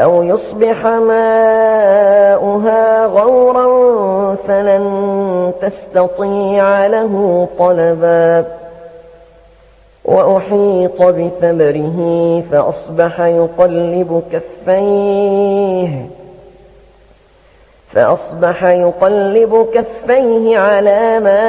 أو يصبح ماؤها غورا فلن تستطيع له طلبا. وأحيط بثمره فأصبح يقلب كفيه. فأصبح يقلب كفيه على ما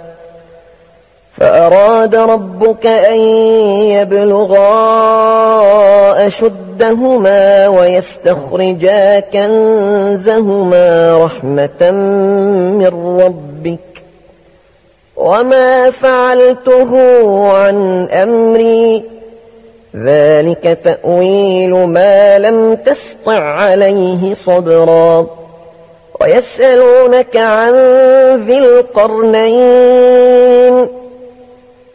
فأراد ربك أن يبلغا أشدهما ويستخرجا كنزهما رحمة من ربك وما فعلته عن أمري. ذلك تأويل ما لم تسطع عليه صبرا. ويسألونك عن ذي القرنين.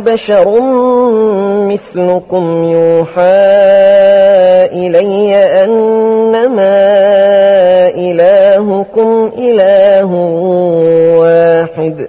بشر مثلكم يوحى إلي أنما إلهكم إله واحد.